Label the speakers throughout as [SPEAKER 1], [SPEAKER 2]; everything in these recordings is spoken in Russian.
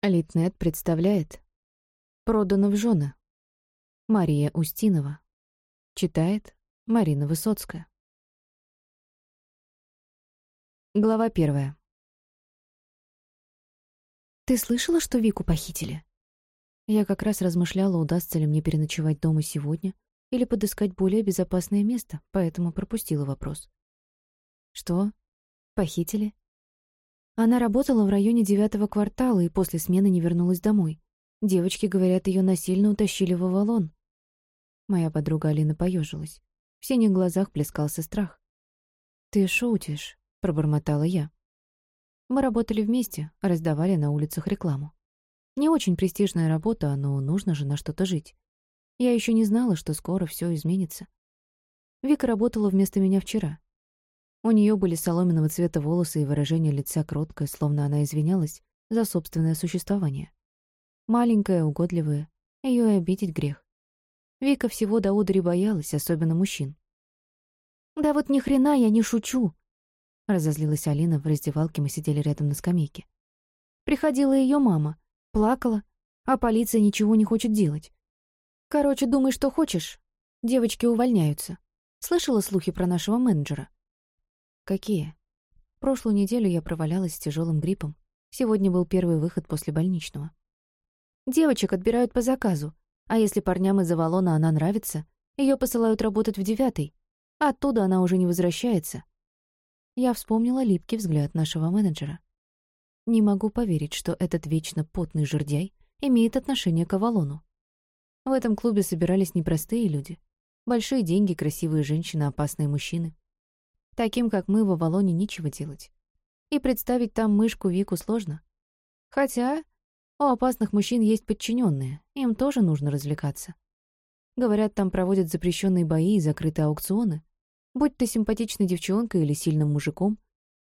[SPEAKER 1] Литнет представляет «Продано в жены». Мария Устинова. Читает Марина Высоцкая. Глава первая. «Ты слышала, что Вику похитили?» Я как раз размышляла, удастся ли мне переночевать дома сегодня или подыскать более безопасное место, поэтому пропустила вопрос. «Что? Похитили?» Она работала в районе девятого квартала и после смены не вернулась домой. Девочки, говорят, ее насильно утащили в Авалон. Моя подруга Алина поежилась. В синих глазах плескался страх. «Ты шутишь», — пробормотала я. Мы работали вместе, раздавали на улицах рекламу. Не очень престижная работа, но нужно же на что-то жить. Я еще не знала, что скоро все изменится. Вика работала вместо меня вчера. У нее были соломенного цвета волосы и выражение лица кроткое, словно она извинялась за собственное существование. Маленькая, угодливая, ее и обидеть грех. Вика всего до удри боялась, особенно мужчин. «Да вот ни хрена я не шучу!» Разозлилась Алина, в раздевалке мы сидели рядом на скамейке. Приходила ее мама, плакала, а полиция ничего не хочет делать. Короче, думай, что хочешь. Девочки увольняются. Слышала слухи про нашего менеджера? Какие? Прошлую неделю я провалялась с тяжелым гриппом. Сегодня был первый выход после больничного. Девочек отбирают по заказу, а если парням из Авалона она нравится, ее посылают работать в девятый. Оттуда она уже не возвращается. Я вспомнила липкий взгляд нашего менеджера. Не могу поверить, что этот вечно потный жердяй имеет отношение к Авалону. В этом клубе собирались непростые люди. Большие деньги, красивые женщины, опасные мужчины. Таким, как мы, в Авалоне нечего делать. И представить там мышку Вику сложно. Хотя у опасных мужчин есть подчиненные, им тоже нужно развлекаться. Говорят, там проводят запрещенные бои и закрытые аукционы. Будь ты симпатичной девчонкой или сильным мужиком,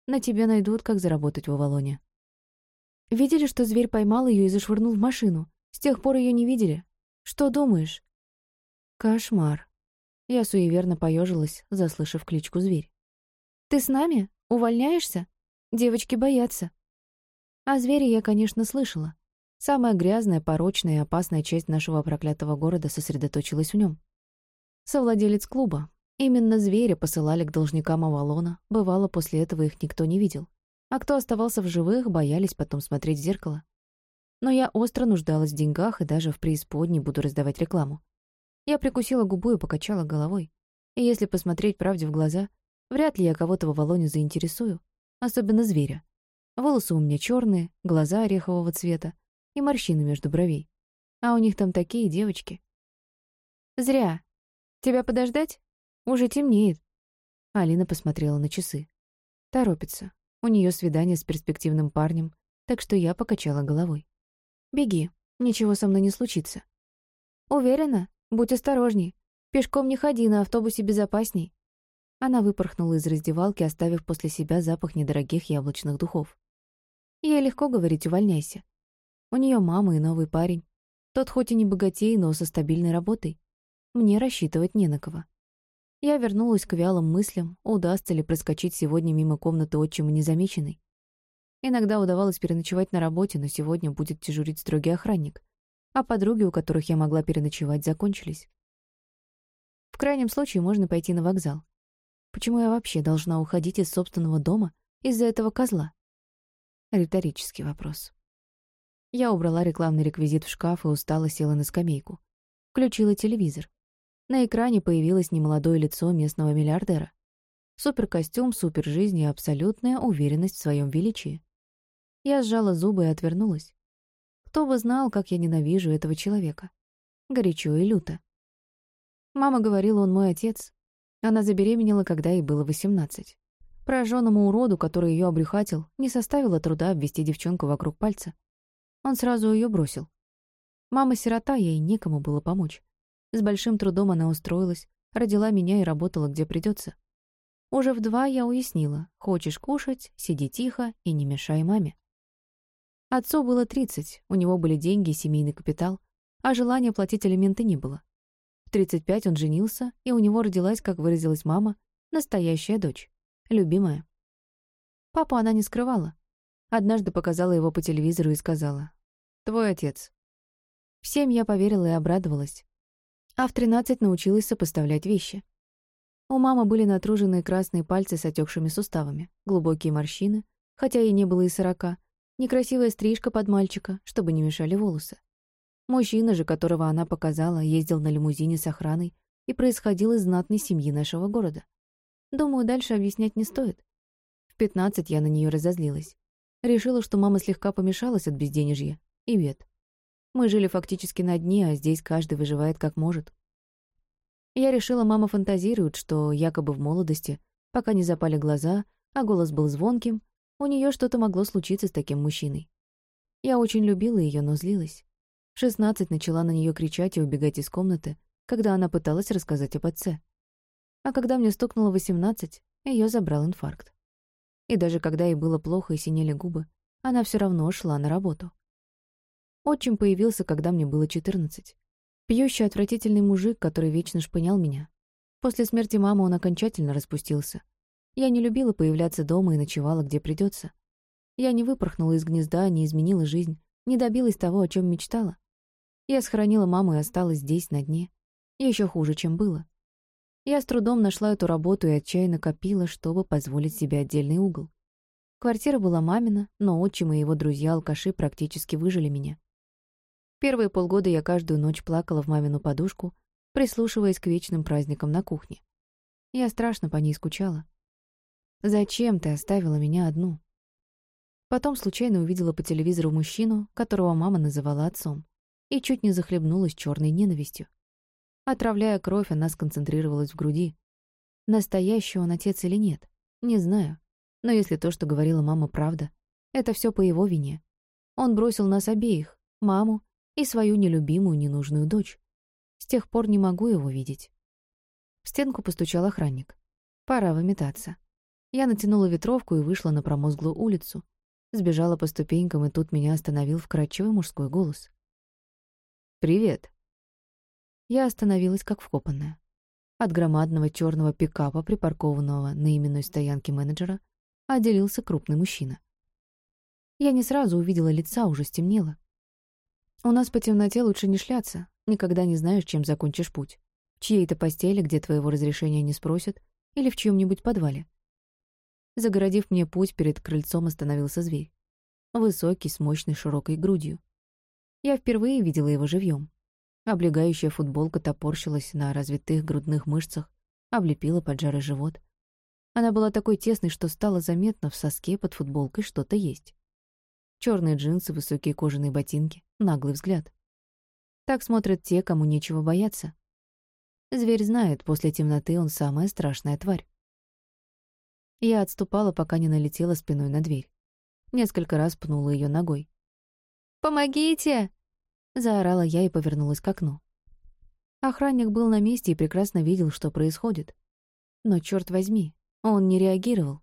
[SPEAKER 1] на тебя найдут, как заработать в Авалоне. Видели, что зверь поймал ее и зашвырнул в машину? С тех пор ее не видели? Что думаешь? Кошмар. Я суеверно поежилась, заслышав кличку «Зверь». «Ты с нами? Увольняешься? Девочки боятся». О звере я, конечно, слышала. Самая грязная, порочная и опасная часть нашего проклятого города сосредоточилась в нем. Совладелец клуба. Именно зверя посылали к должникам Авалона, бывало, после этого их никто не видел. А кто оставался в живых, боялись потом смотреть в зеркало. Но я остро нуждалась в деньгах и даже в преисподней буду раздавать рекламу. Я прикусила губу и покачала головой. И если посмотреть правде в глаза, Вряд ли я кого-то в Авалоне заинтересую, особенно зверя. Волосы у меня черные, глаза орехового цвета и морщины между бровей. А у них там такие девочки. Зря. Тебя подождать? Уже темнеет. Алина посмотрела на часы. Торопится. У нее свидание с перспективным парнем, так что я покачала головой. Беги, ничего со мной не случится. Уверена? Будь осторожней. Пешком не ходи, на автобусе безопасней. Она выпорхнула из раздевалки, оставив после себя запах недорогих яблочных духов. Ей легко говорить «увольняйся». У нее мама и новый парень. Тот хоть и не богатей, но со стабильной работой. Мне рассчитывать не на кого. Я вернулась к вялым мыслям, удастся ли проскочить сегодня мимо комнаты отчима незамеченной. Иногда удавалось переночевать на работе, но сегодня будет дежурить строгий охранник. А подруги, у которых я могла переночевать, закончились. В крайнем случае можно пойти на вокзал. Почему я вообще должна уходить из собственного дома из-за этого козла? Риторический вопрос. Я убрала рекламный реквизит в шкаф и устало села на скамейку. Включила телевизор. На экране появилось немолодое лицо местного миллиардера. Суперкостюм, супержизнь и абсолютная уверенность в своем величии. Я сжала зубы и отвернулась. Кто бы знал, как я ненавижу этого человека. Горячо и люто. Мама говорила, он мой отец, она забеременела, когда ей было 18. Пораженному уроду, который ее обрюхатил, не составило труда обвести девчонку вокруг пальца. Он сразу ее бросил. Мама-сирота, ей некому было помочь. С большим трудом она устроилась, родила меня и работала где придется. Уже в два я уяснила, хочешь кушать, сиди тихо и не мешай маме. Отцу было 30, у него были деньги и семейный капитал, а желания платить алименты не было. 35 он женился, и у него родилась, как выразилась мама, настоящая дочь. Любимая. Папу она не скрывала. Однажды показала его по телевизору и сказала, Твой отец». В семь я поверила и обрадовалась. А в тринадцать научилась сопоставлять вещи. У мамы были натруженные красные пальцы с отекшими суставами, глубокие морщины, хотя ей не было и сорока, некрасивая стрижка под мальчика, чтобы не мешали волосы. Мужчина же, которого она показала, ездил на лимузине с охраной и происходил из знатной семьи нашего города. Думаю, дальше объяснять не стоит. В пятнадцать я на нее разозлилась. Решила, что мама слегка помешалась от безденежья и бед. Мы жили фактически на дне, а здесь каждый выживает как может. Я решила, мама фантазирует, что якобы в молодости, пока не запали глаза, а голос был звонким, у нее что-то могло случиться с таким мужчиной. Я очень любила ее, но злилась. В шестнадцать начала на нее кричать и убегать из комнаты, когда она пыталась рассказать об отце. А когда мне стукнуло восемнадцать, ее забрал инфаркт. И даже когда ей было плохо и синели губы, она все равно шла на работу. Отчим появился, когда мне было четырнадцать. Пьющий отвратительный мужик, который вечно шпынял меня. После смерти мамы он окончательно распустился. Я не любила появляться дома и ночевала, где придется. Я не выпорхнула из гнезда, не изменила жизнь, не добилась того, о чем мечтала. Я сохранила маму и осталась здесь, на дне. Еще хуже, чем было. Я с трудом нашла эту работу и отчаянно копила, чтобы позволить себе отдельный угол. Квартира была мамина, но отчим и его друзья-алкаши практически выжили меня. Первые полгода я каждую ночь плакала в мамину подушку, прислушиваясь к вечным праздникам на кухне. Я страшно по ней скучала. «Зачем ты оставила меня одну?» Потом случайно увидела по телевизору мужчину, которого мама называла отцом, и чуть не захлебнулась черной ненавистью. Отравляя кровь, она сконцентрировалась в груди. Настоящий он отец или нет, не знаю. Но если то, что говорила мама, правда, это все по его вине. Он бросил нас обеих, маму и свою нелюбимую, ненужную дочь. С тех пор не могу его видеть. В стенку постучал охранник. Пора выметаться. Я натянула ветровку и вышла на промозглую улицу. Сбежала по ступенькам, и тут меня остановил вкрадчивый мужской голос. «Привет», я остановилась как вкопанная. От громадного черного пикапа, припаркованного на именной стоянке менеджера, отделился крупный мужчина. Я не сразу увидела лица, уже стемнело. У нас по темноте лучше не шляться, никогда не знаешь, чем закончишь путь. В чьей-то постели, где твоего разрешения не спросят, или в чьем-нибудь подвале. Загородив мне путь, перед крыльцом остановился зверь. Высокий, с мощной широкой грудью. Я впервые видела его живьем. Облегающая футболка топорщилась на развитых грудных мышцах, облепила поджарый живот. Она была такой тесной, что стало заметно в соске под футболкой что-то есть. Черные джинсы, высокие кожаные ботинки, наглый взгляд. Так смотрят те, кому нечего бояться. Зверь знает, после темноты он самая страшная тварь. Я отступала, пока не налетела спиной на дверь. Несколько раз пнула ее ногой. «Помогите!» Заорала я и повернулась к окну. Охранник был на месте и прекрасно видел, что происходит. Но, черт возьми, он не реагировал.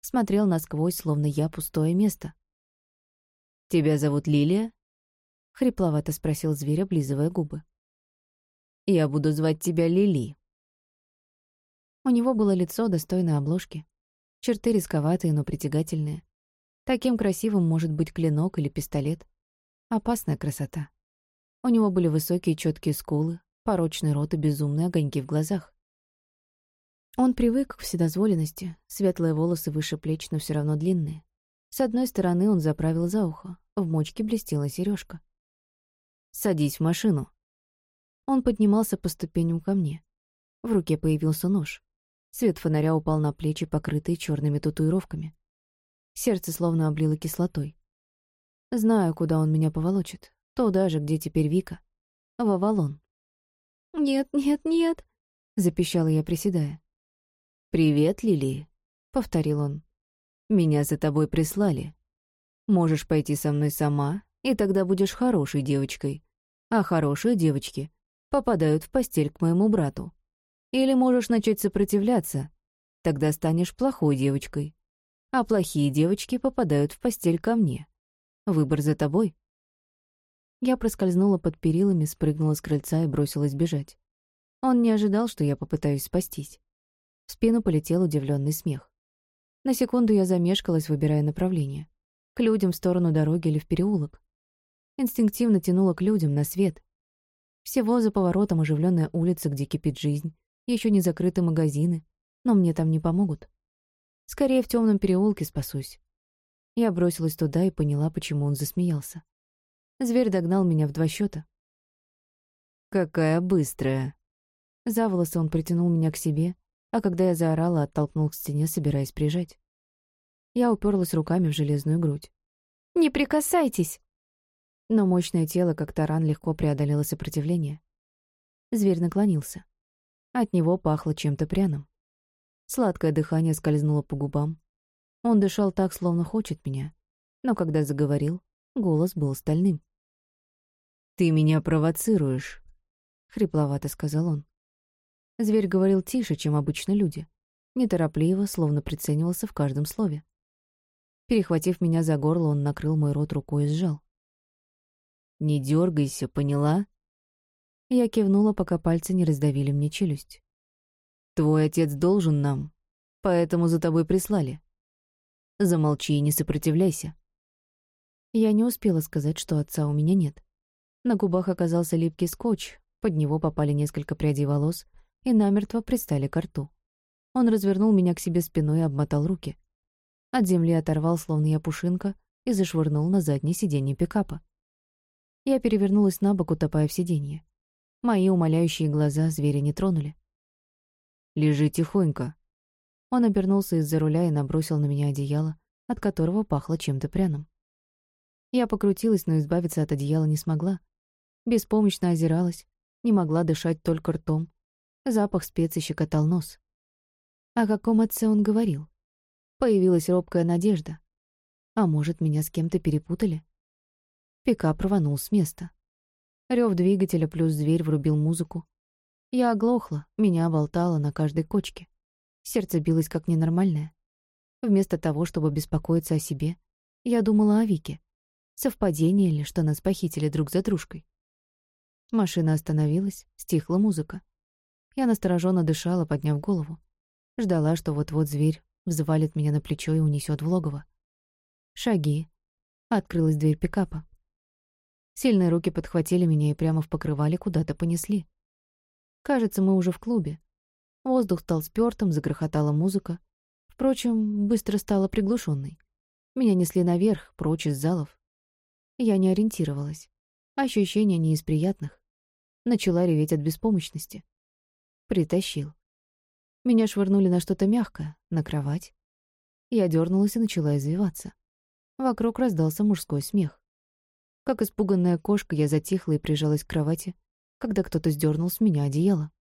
[SPEAKER 1] Смотрел насквозь, словно я пустое место. «Тебя зовут Лилия?» — хрипловато спросил зверь, облизывая губы. «Я буду звать тебя Лили». У него было лицо, достойной обложки. Черты рисковатые, но притягательные. Таким красивым может быть клинок или пистолет. Опасная красота. У него были высокие четкие скулы, порочный рот и безумные огоньки в глазах. Он привык к вседозволенности, светлые волосы выше плеч, но все равно длинные. С одной стороны он заправил за ухо, в мочке блестела сережка. «Садись в машину». Он поднимался по ступеням ко мне. В руке появился нож. Свет фонаря упал на плечи, покрытые черными татуировками. Сердце словно облило кислотой. Знаю, куда он меня поволочит. Туда же, где теперь Вика. В Авалон. «Нет, нет, нет», — запищала я, приседая. «Привет, Лили», — повторил он. «Меня за тобой прислали. Можешь пойти со мной сама, и тогда будешь хорошей девочкой. А хорошие девочки попадают в постель к моему брату. Или можешь начать сопротивляться, тогда станешь плохой девочкой. А плохие девочки попадают в постель ко мне. Выбор за тобой». Я проскользнула под перилами, спрыгнула с крыльца и бросилась бежать. Он не ожидал, что я попытаюсь спастись. В спину полетел удивленный смех. На секунду я замешкалась, выбирая направление. К людям в сторону дороги или в переулок. Инстинктивно тянуло к людям, на свет. Всего за поворотом оживленная улица, где кипит жизнь, еще не закрыты магазины, но мне там не помогут. Скорее в темном переулке спасусь. Я бросилась туда и поняла, почему он засмеялся. Зверь догнал меня в два счета. «Какая быстрая!» За волосы он притянул меня к себе, а когда я заорала, оттолкнул к стене, собираясь прижать. Я уперлась руками в железную грудь. «Не прикасайтесь!» Но мощное тело, как таран, легко преодолело сопротивление. Зверь наклонился. От него пахло чем-то пряным. Сладкое дыхание скользнуло по губам. Он дышал так, словно хочет меня. Но когда заговорил, голос был стальным. «Ты меня провоцируешь», — хрипловато сказал он. Зверь говорил тише, чем обычно люди. Неторопливо, словно приценивался в каждом слове. Перехватив меня за горло, он накрыл мой рот рукой и сжал. «Не дергайся, поняла?» Я кивнула, пока пальцы не раздавили мне челюсть. Твой отец должен нам, поэтому за тобой прислали. Замолчи и не сопротивляйся. Я не успела сказать, что отца у меня нет. На губах оказался липкий скотч, под него попали несколько прядей волос и намертво пристали к рту. Он развернул меня к себе спиной и обмотал руки. От земли оторвал, словно я пушинка, и зашвырнул на заднее сиденье пикапа. Я перевернулась на бок, утопая в сиденье. Мои умоляющие глаза зверя не тронули. Лежи тихонько». Он обернулся из-за руля и набросил на меня одеяло, от которого пахло чем-то пряным. Я покрутилась, но избавиться от одеяла не смогла. Беспомощно озиралась, не могла дышать только ртом. Запах специй щекотал нос. О каком отце он говорил? Появилась робкая надежда. А может, меня с кем-то перепутали? Пикап рванул с места. Рёв двигателя плюс зверь врубил музыку, я оглохла, меня болтало на каждой кочке. Сердце билось как ненормальное. Вместо того, чтобы беспокоиться о себе, я думала о Вике. Совпадение ли, что нас похитили друг за дружкой? Машина остановилась, стихла музыка. Я настороженно дышала, подняв голову. Ждала, что вот-вот зверь взвалит меня на плечо и унесет в логово. Шаги. Открылась дверь пикапа. Сильные руки подхватили меня и прямо в покрывале куда-то понесли. Кажется, мы уже в клубе. Воздух стал спёртым, загрохотала музыка. Впрочем, быстро стала приглушенной. Меня несли наверх, прочь из залов. Я не ориентировалась. Ощущения не из приятных. Начала реветь от беспомощности. Притащил. Меня швырнули на что-то мягкое, на кровать. Я дернулась и начала извиваться. Вокруг раздался мужской смех. Как испуганная кошка, я затихла и прижалась к кровати, когда кто-то сдернул с меня одеяло.